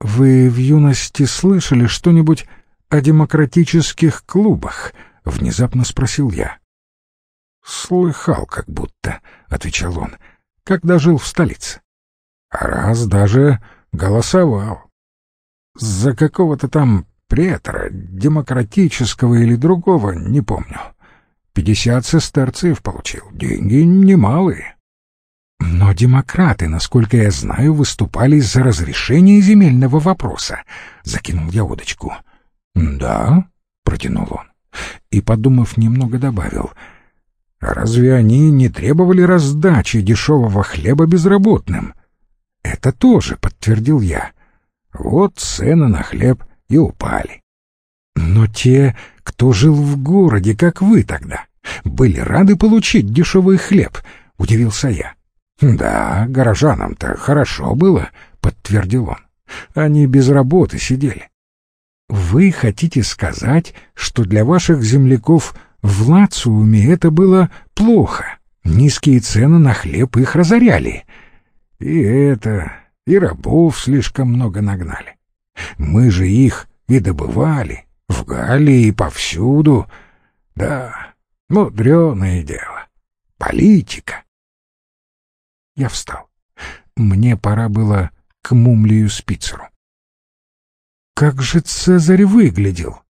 «Вы в юности слышали что-нибудь о демократических клубах?» — внезапно спросил я. «Слыхал как будто», — отвечал он, — «когда жил в столице. А раз даже голосовал. За какого-то там претора, демократического или другого, не помню. Пятьдесят сестерцев получил, деньги немалые». Но демократы, насколько я знаю, выступали за разрешение земельного вопроса. Закинул я удочку. Да, протянул он. И, подумав немного, добавил. Разве они не требовали раздачи дешевого хлеба безработным? Это тоже, подтвердил я. Вот цены на хлеб и упали. Но те, кто жил в городе, как вы тогда, были рады получить дешевый хлеб, удивился я. «Да, горожанам-то хорошо было», — подтвердил он. «Они без работы сидели». «Вы хотите сказать, что для ваших земляков в Лациуме это было плохо? Низкие цены на хлеб их разоряли?» «И это, и рабов слишком много нагнали. Мы же их и добывали, в Галлии и повсюду. Да, мудреное дело. Политика». Я встал. Мне пора было к Мумлию Спицеру. «Как же Цезарь выглядел?»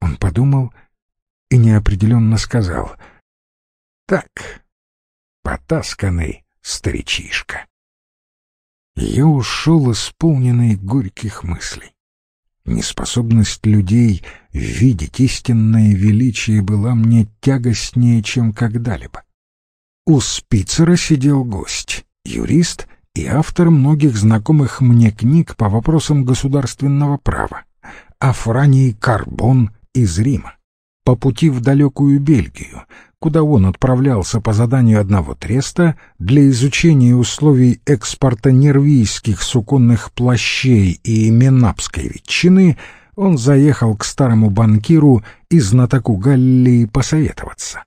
Он подумал и неопределенно сказал. «Так, потасканный старичишка». Я ушел исполненный горьких мыслей. Неспособность людей видеть истинное величие была мне тягостнее, чем когда-либо. У Спицера сидел гость, юрист и автор многих знакомых мне книг по вопросам государственного права, Афраний Карбон из Рима. По пути в далекую Бельгию, куда он отправлялся по заданию одного треста для изучения условий экспорта нервийских суконных плащей и менапской ветчины, он заехал к старому банкиру и знатоку Галлии посоветоваться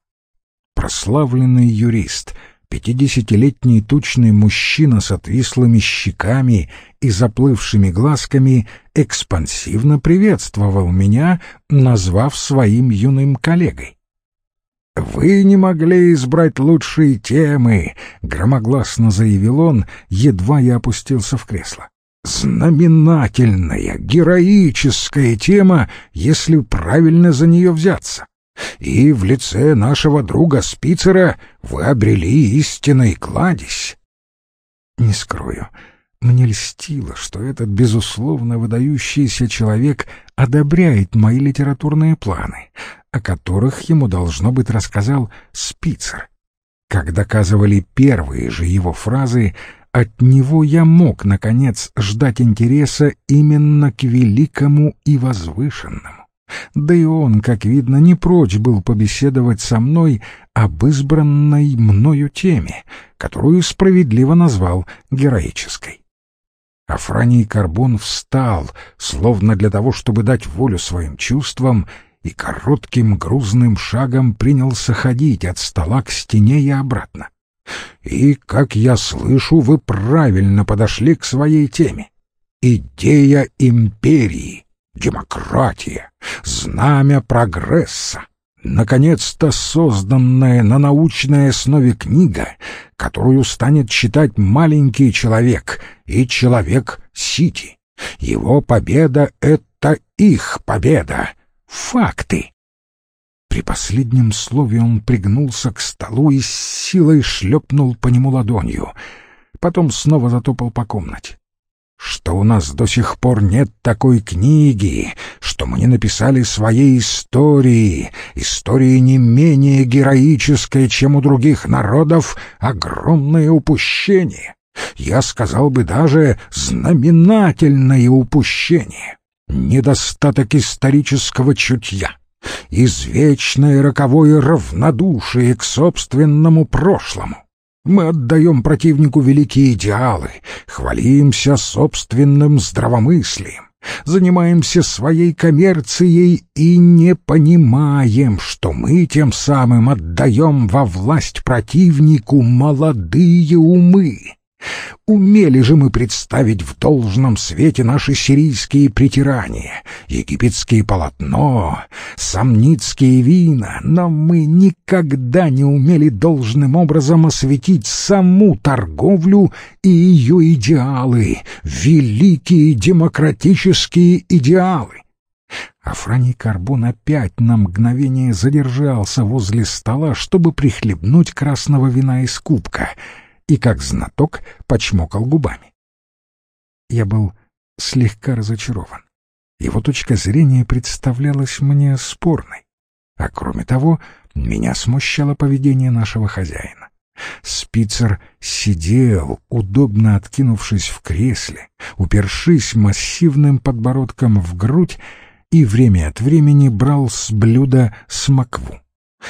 прославленный юрист, пятидесятилетний тучный мужчина с отвислыми щеками и заплывшими глазками, экспансивно приветствовал меня, назвав своим юным коллегой. «Вы не могли избрать лучшие темы», — громогласно заявил он, едва я опустился в кресло. «Знаменательная, героическая тема, если правильно за нее взяться и в лице нашего друга Спицера вы обрели истинный кладезь. Не скрою, мне льстило, что этот, безусловно, выдающийся человек одобряет мои литературные планы, о которых ему, должно быть, рассказал Спицер. Как доказывали первые же его фразы, от него я мог, наконец, ждать интереса именно к великому и возвышенному. Да и он, как видно, не прочь был побеседовать со мной об избранной мною теме, которую справедливо назвал героической. Афраний Карбон встал, словно для того, чтобы дать волю своим чувствам, и коротким грузным шагом принялся ходить от стола к стене и обратно. И, как я слышу, вы правильно подошли к своей теме. Идея империи демократия, знамя прогресса, наконец-то созданная на научной основе книга, которую станет читать маленький человек и человек Сити. Его победа — это их победа. Факты. При последнем слове он пригнулся к столу и с силой шлепнул по нему ладонью. Потом снова затопал по комнате что у нас до сих пор нет такой книги, что мы не написали своей истории, истории не менее героической, чем у других народов, огромное упущение. Я сказал бы даже знаменательное упущение, недостаток исторического чутья, извечное роковое равнодушие к собственному прошлому. Мы отдаем противнику великие идеалы, хвалимся собственным здравомыслием, занимаемся своей коммерцией и не понимаем, что мы тем самым отдаем во власть противнику молодые умы. Умели же мы представить в должном свете наши сирийские притирания, египетские полотно, самницкие вина, но мы никогда не умели должным образом осветить саму торговлю и ее идеалы, великие демократические идеалы. Афраний Карбон опять на мгновение задержался возле стола, чтобы прихлебнуть красного вина из кубка, и, как знаток, почмокал губами. Я был слегка разочарован. Его точка зрения представлялась мне спорной. А кроме того, меня смущало поведение нашего хозяина. Спицер сидел, удобно откинувшись в кресле, упершись массивным подбородком в грудь и время от времени брал с блюда смокву.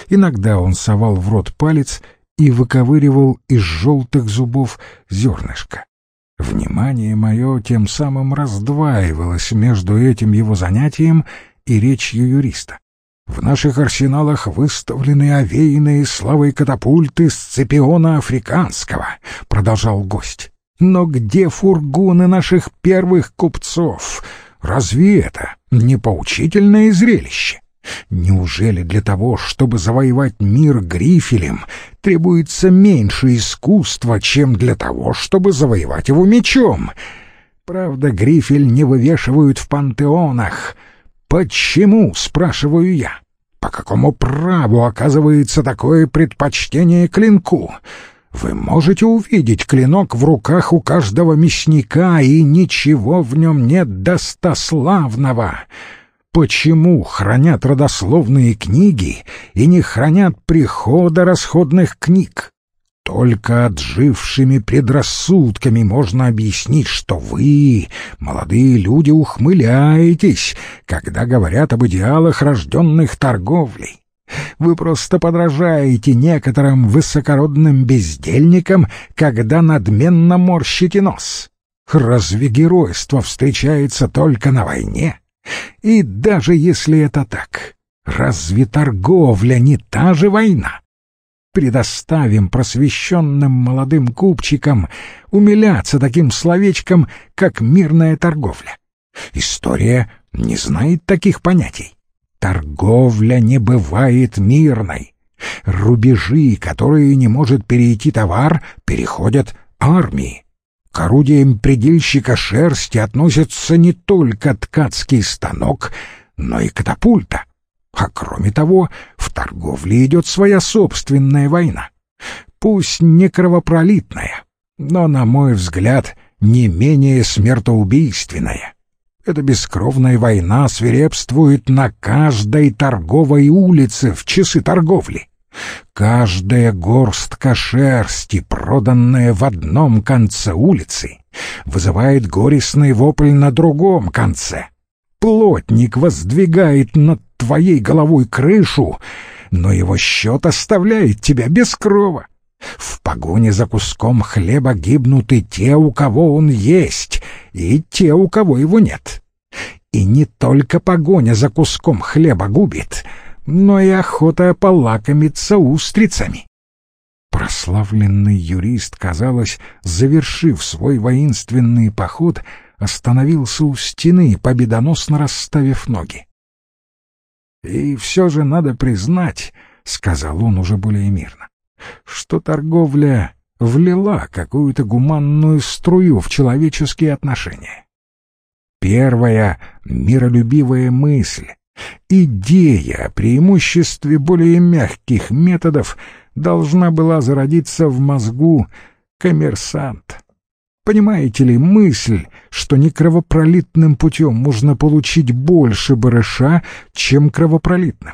Иногда он совал в рот палец и выковыривал из желтых зубов зернышко. Внимание мое тем самым раздваивалось между этим его занятием и речью юриста. В наших арсеналах выставлены овеянные славой катапульты Сципиона Африканского, — продолжал гость. Но где фургоны наших первых купцов? Разве это не поучительное зрелище? Неужели для того, чтобы завоевать мир грифелем, требуется меньше искусства, чем для того, чтобы завоевать его мечом? Правда, грифель не вывешивают в пантеонах. Почему, спрашиваю я? По какому праву оказывается такое предпочтение клинку? Вы можете увидеть клинок в руках у каждого мясника, и ничего в нем нет достославного. Почему хранят родословные книги и не хранят прихода расходных книг? Только отжившими предрассудками можно объяснить, что вы, молодые люди, ухмыляетесь, когда говорят об идеалах, рожденных торговлей. Вы просто подражаете некоторым высокородным бездельникам, когда надменно морщите нос. Разве геройство встречается только на войне? И даже если это так, разве торговля не та же война? Предоставим просвещенным молодым купчикам умиляться таким словечком, как мирная торговля. История не знает таких понятий. Торговля не бывает мирной. Рубежи, которые не может перейти товар, переходят армии. К орудиям предельщика шерсти относятся не только ткацкий станок, но и катапульта. А кроме того, в торговле идет своя собственная война. Пусть не кровопролитная, но, на мой взгляд, не менее смертоубийственная. Эта бескровная война свирепствует на каждой торговой улице в часы торговли. Каждая горстка шерсти, проданная в одном конце улицы, вызывает горестный вопль на другом конце. Плотник воздвигает над твоей головой крышу, но его счет оставляет тебя без крова. В погоне за куском хлеба гибнут и те, у кого он есть, и те, у кого его нет. И не только погоня за куском хлеба губит, но и охота полакомиться устрицами. Прославленный юрист, казалось, завершив свой воинственный поход, остановился у стены, победоносно расставив ноги. «И все же надо признать», — сказал он уже более мирно, что торговля влила какую-то гуманную струю в человеческие отношения. Первая миролюбивая мысль, идея о преимуществе более мягких методов должна была зародиться в мозгу коммерсанта. Понимаете ли, мысль, что не кровопролитным путем можно получить больше барыша, чем кровопролитным.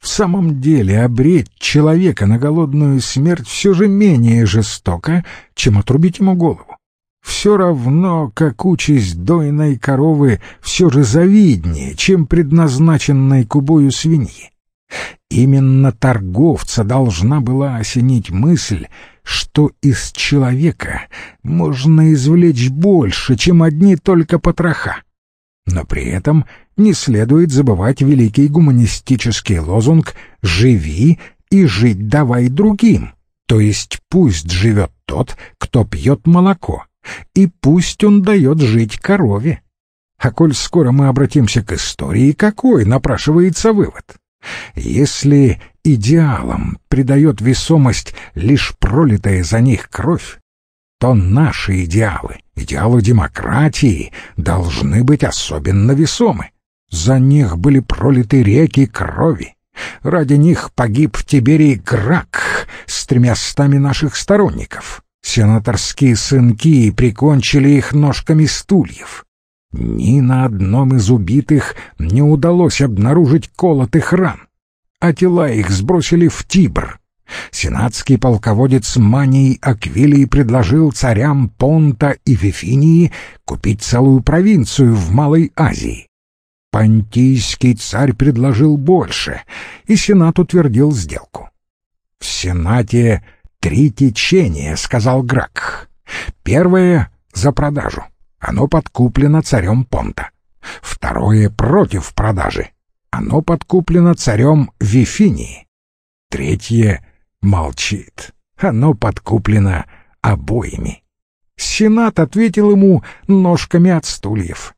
В самом деле обречь человека на голодную смерть все же менее жестоко, чем отрубить ему голову. Все равно, как участь дойной коровы все же завиднее, чем предназначенной кубою свиньи. Именно торговца должна была осенить мысль, что из человека можно извлечь больше, чем одни только потроха. Но при этом не следует забывать великий гуманистический лозунг «Живи и жить давай другим», То есть пусть живет тот, кто пьет молоко, и пусть он дает жить корове. А коль скоро мы обратимся к истории, какой напрашивается вывод? Если идеалам придает весомость лишь пролитая за них кровь, то наши идеалы, идеалы демократии, должны быть особенно весомы. За них были пролиты реки крови. Ради них погиб в Тиберии Грак с тремястами наших сторонников. Сенаторские сынки прикончили их ножками стульев. Ни на одном из убитых не удалось обнаружить колотых ран, а тела их сбросили в Тибр. Сенатский полководец Маний Аквилий предложил царям Понта и Вифинии купить целую провинцию в Малой Азии. Понтийский царь предложил больше, и Сенат утвердил сделку. В Сенате три течения, сказал Грак. Первое — за продажу. Оно подкуплено царем Понта. Второе — против продажи. Оно подкуплено царем Вифинии. Третье — молчит. Оно подкуплено обоими. Сенат ответил ему ножками от стульев.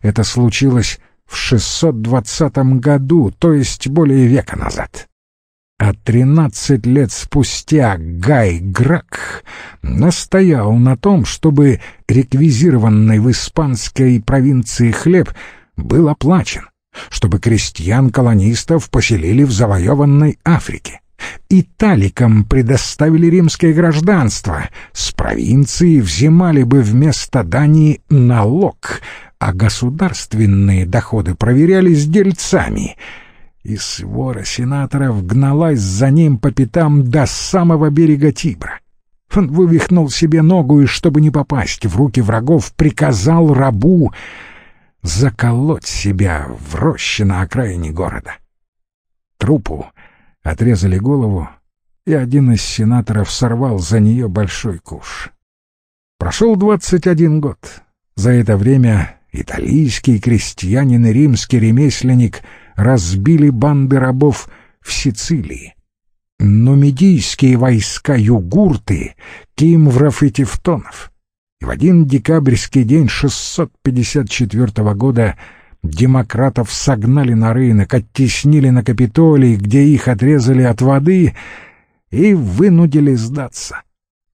Это случилось в 620 году, то есть более века назад. А тринадцать лет спустя Гай Грак настоял на том, чтобы реквизированный в испанской провинции хлеб был оплачен, чтобы крестьян-колонистов поселили в завоеванной Африке. Италикам предоставили римское гражданство, с провинции взимали бы вместо Дании налог, а государственные доходы проверялись дельцами — и свора сенаторов гналась за ним по пятам до самого берега Тибра. Он вывихнул себе ногу и, чтобы не попасть в руки врагов, приказал рабу заколоть себя в роще на окраине города. Трупу отрезали голову, и один из сенаторов сорвал за нее большой куш. Прошел двадцать один год. За это время итальянский крестьянин и римский ремесленник — разбили банды рабов в Сицилии. Но медийские войска югурты, кимвров и тевтонов. И в один декабрьский день 654 года демократов согнали на рынок, оттеснили на Капитолий, где их отрезали от воды и вынудили сдаться.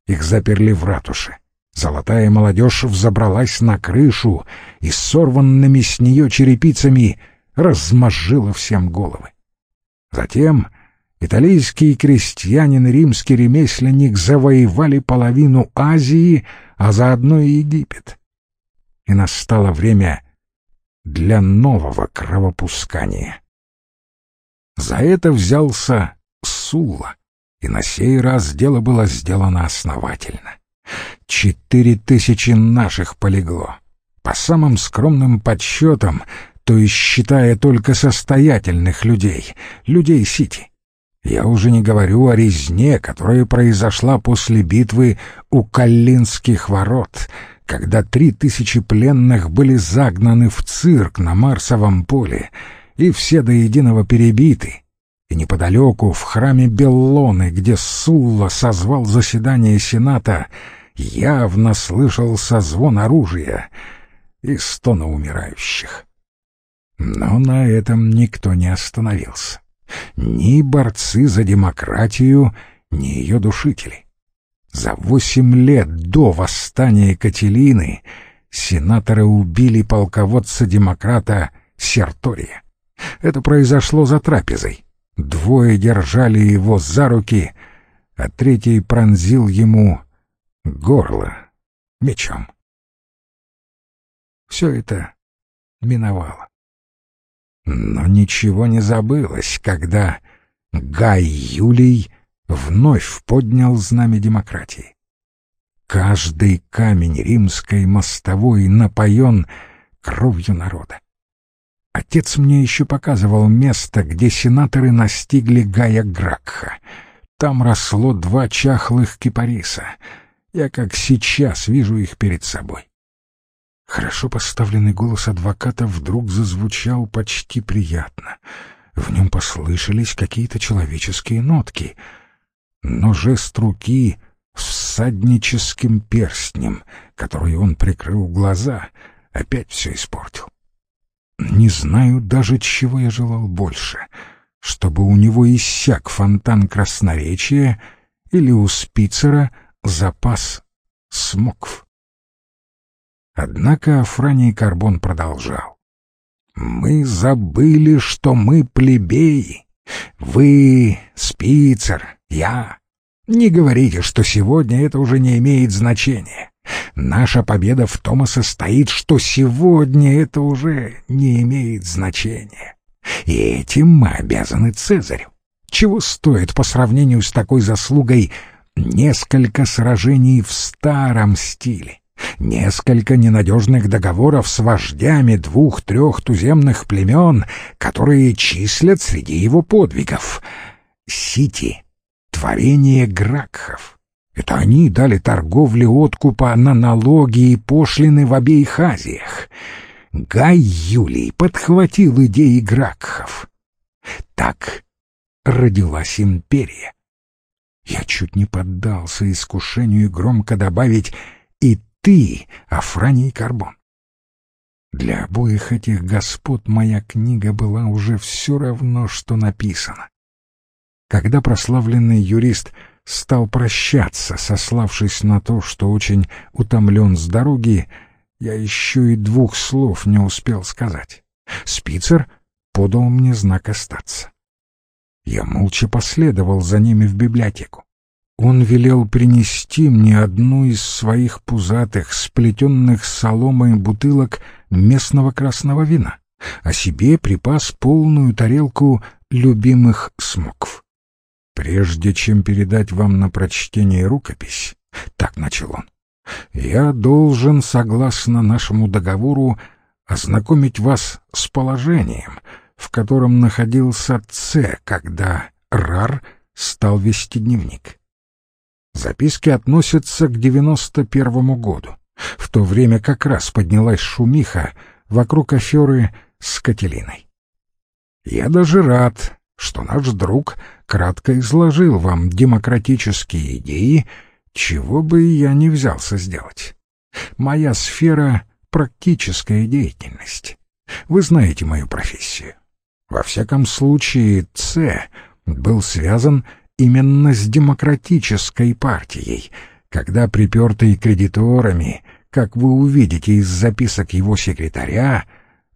Их заперли в ратуше. Золотая молодежь взобралась на крышу и сорванными с нее черепицами размозжило всем головы. Затем итальянский крестьянин и римский ремесленник завоевали половину Азии, а заодно и Египет. И настало время для нового кровопускания. За это взялся Сула, и на сей раз дело было сделано основательно. Четыре тысячи наших полегло. По самым скромным подсчетам, то есть считая только состоятельных людей, людей Сити. Я уже не говорю о резне, которая произошла после битвы у Каллинских ворот, когда три тысячи пленных были загнаны в цирк на Марсовом поле, и все до единого перебиты. И неподалеку, в храме Беллоны, где Сулла созвал заседание Сената, явно слышался звон оружия и стона умирающих. Но на этом никто не остановился. Ни борцы за демократию, ни ее душители. За восемь лет до восстания Кателины сенаторы убили полководца-демократа Сертория. Это произошло за трапезой. Двое держали его за руки, а третий пронзил ему горло мечом. Все это миновало. Но ничего не забылось, когда Гай Юлий вновь поднял знамя демократии. Каждый камень римской мостовой напоен кровью народа. Отец мне еще показывал место, где сенаторы настигли Гая Гракха. Там росло два чахлых кипариса. Я как сейчас вижу их перед собой. Хорошо поставленный голос адвоката вдруг зазвучал почти приятно. В нем послышались какие-то человеческие нотки. но жест руки с всадническим перстнем, который он прикрыл глаза, опять все испортил. Не знаю даже, чего я желал больше, чтобы у него иссяк фонтан красноречия или у Спицера запас смокв. Однако Афраний Карбон продолжал. «Мы забыли, что мы плебеи. Вы, Спицер, я. Не говорите, что сегодня это уже не имеет значения. Наша победа в том и состоит, что сегодня это уже не имеет значения. И этим мы обязаны Цезарю. Чего стоит по сравнению с такой заслугой несколько сражений в старом стиле, несколько ненадежных договоров с вождями двух-трех туземных племен, которые числят среди его подвигов. Сити — творение Гракхов. Это они дали торговле откупа на налоги и пошлины в обеих Азиях. Гай Юлий подхватил идеи Гракхов. Так родилась империя. Я чуть не поддался искушению громко добавить «и ты, Афраний Карбон». Для обоих этих господ моя книга была уже все равно, что написана. Когда прославленный юрист стал прощаться, сославшись на то, что очень утомлен с дороги, я еще и двух слов не успел сказать. Спицер подал мне знак остаться. Я молча последовал за ними в библиотеку. Он велел принести мне одну из своих пузатых, сплетенных соломой бутылок местного красного вина, а себе припас полную тарелку любимых смоков. «Прежде чем передать вам на прочтение рукопись», — так начал он, — «я должен, согласно нашему договору, ознакомить вас с положением, в котором находился Ц, когда Рар стал вести дневник. Записки относятся к девяносто первому году. В то время как раз поднялась шумиха вокруг аферы с Кателиной. Я даже рад, что наш друг кратко изложил вам демократические идеи, чего бы я не взялся сделать. Моя сфера — практическая деятельность. Вы знаете мою профессию. Во всяком случае, Ц был связан именно с демократической партией, когда припертый кредиторами, как вы увидите из записок его секретаря,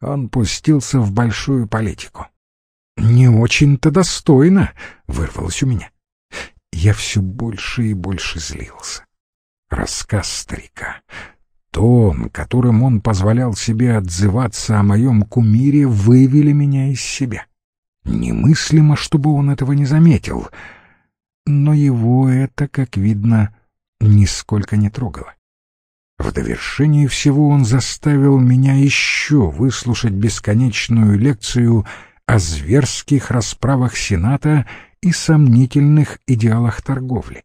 он пустился в большую политику. «Не очень-то достойно», — вырвалось у меня. Я все больше и больше злился. Рассказ старика, тон, которым он позволял себе отзываться о моем кумире, вывели меня из себя. Немыслимо, чтобы он этого не заметил. Но его это, как видно, нисколько не трогало. В довершении всего он заставил меня еще выслушать бесконечную лекцию о зверских расправах Сената и сомнительных идеалах торговли.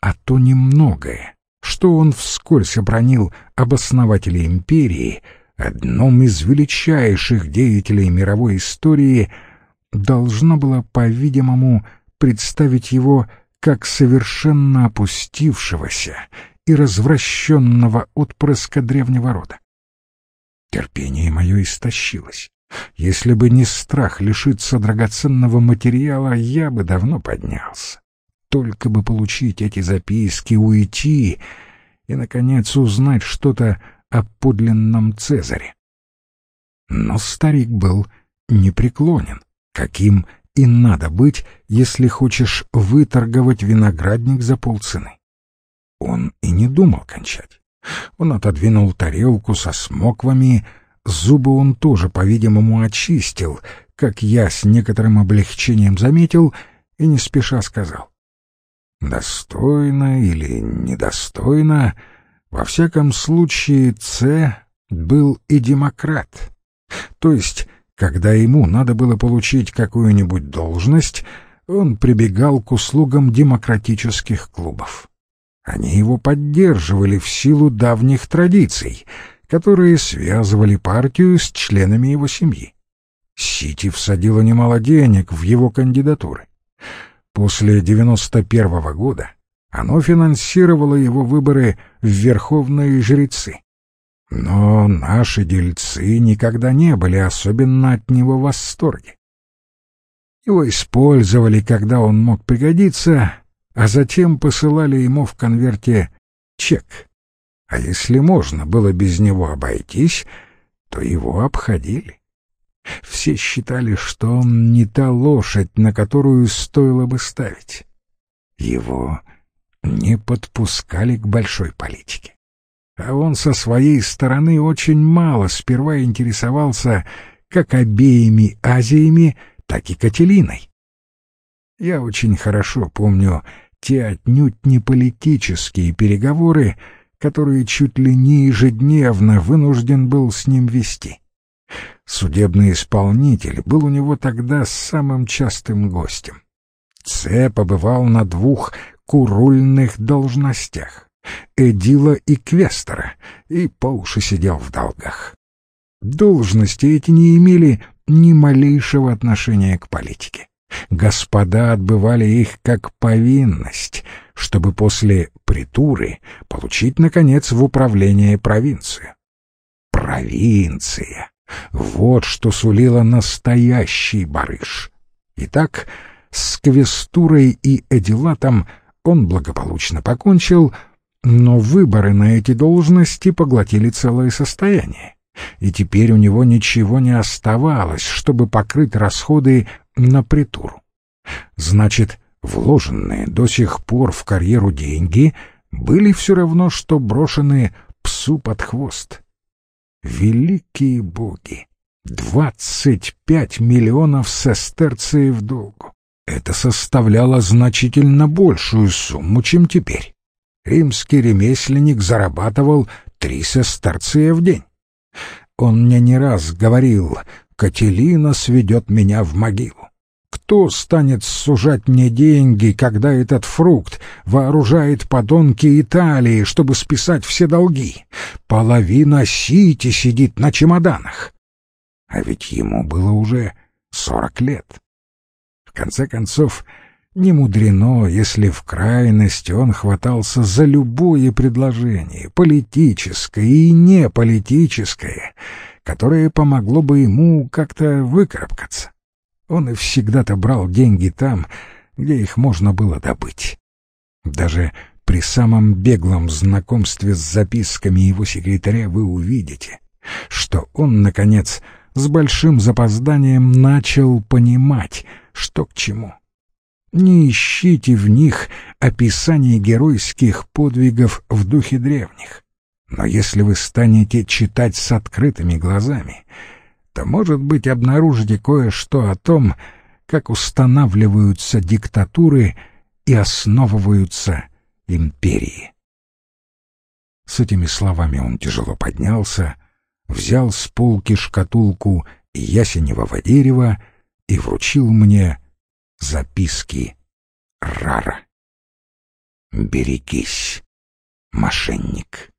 А то немногое, что он вскользь обронил об основателе империи, одном из величайших деятелей мировой истории, должно было, по-видимому, представить его как совершенно опустившегося и развращенного отпрыска древнего рода. Терпение мое истощилось. Если бы не страх лишиться драгоценного материала, я бы давно поднялся. Только бы получить эти записки, уйти и, наконец, узнать что-то о подлинном Цезаре. Но старик был непреклонен, каким и надо быть, если хочешь выторговать виноградник за полцены. Он и не думал кончать. Он отодвинул тарелку со смоквами, Зубы он тоже, по-видимому, очистил, как я с некоторым облегчением заметил и не спеша сказал. Достойно или недостойно, во всяком случае, Ц был и демократ. То есть, когда ему надо было получить какую-нибудь должность, он прибегал к услугам демократических клубов. Они его поддерживали в силу давних традиций — которые связывали партию с членами его семьи. Сити всадила немало денег в его кандидатуры. После 91 -го года оно финансировало его выборы в верховные жрецы. Но наши дельцы никогда не были особенно от него в восторге. Его использовали, когда он мог пригодиться, а затем посылали ему в конверте чек. А если можно было без него обойтись, то его обходили. Все считали, что он не та лошадь, на которую стоило бы ставить. Его не подпускали к большой политике. А он со своей стороны очень мало сперва интересовался как обеими Азиями, так и Кателиной. Я очень хорошо помню те отнюдь не политические переговоры, которые чуть ли не ежедневно вынужден был с ним вести. Судебный исполнитель был у него тогда самым частым гостем. Це побывал на двух курульных должностях — Эдила и Квестера, и по уши сидел в долгах. Должности эти не имели ни малейшего отношения к политике. Господа отбывали их как повинность, чтобы после притуры получить, наконец, в управление провинцию. Провинция! Вот что сулило настоящий барыш. Итак, с Квестурой и Эдилатом он благополучно покончил, но выборы на эти должности поглотили целое состояние и теперь у него ничего не оставалось, чтобы покрыть расходы на притуру. Значит, вложенные до сих пор в карьеру деньги были все равно, что брошены псу под хвост. Великие боги! Двадцать пять миллионов сестерциев долгу! Это составляло значительно большую сумму, чем теперь. Римский ремесленник зарабатывал три сестерция в день. Он мне не раз говорил, Кателина сведет меня в могилу. Кто станет сужать мне деньги, когда этот фрукт вооружает подонки Италии, чтобы списать все долги? Половина Сити сидит на чемоданах. А ведь ему было уже сорок лет. В конце концов, не мудрено, если в крайности он хватался за любое предложение, политическое и неполитическое, которое помогло бы ему как-то выкарабкаться. Он и всегда-то брал деньги там, где их можно было добыть. Даже при самом беглом знакомстве с записками его секретаря вы увидите, что он, наконец, с большим запозданием начал понимать, что к чему. Не ищите в них описаний геройских подвигов в духе древних. Но если вы станете читать с открытыми глазами, то, может быть, обнаружите кое-что о том, как устанавливаются диктатуры и основываются империи. С этими словами он тяжело поднялся, взял с полки шкатулку ясеневого дерева и вручил мне записки Рара. «Берегись, мошенник».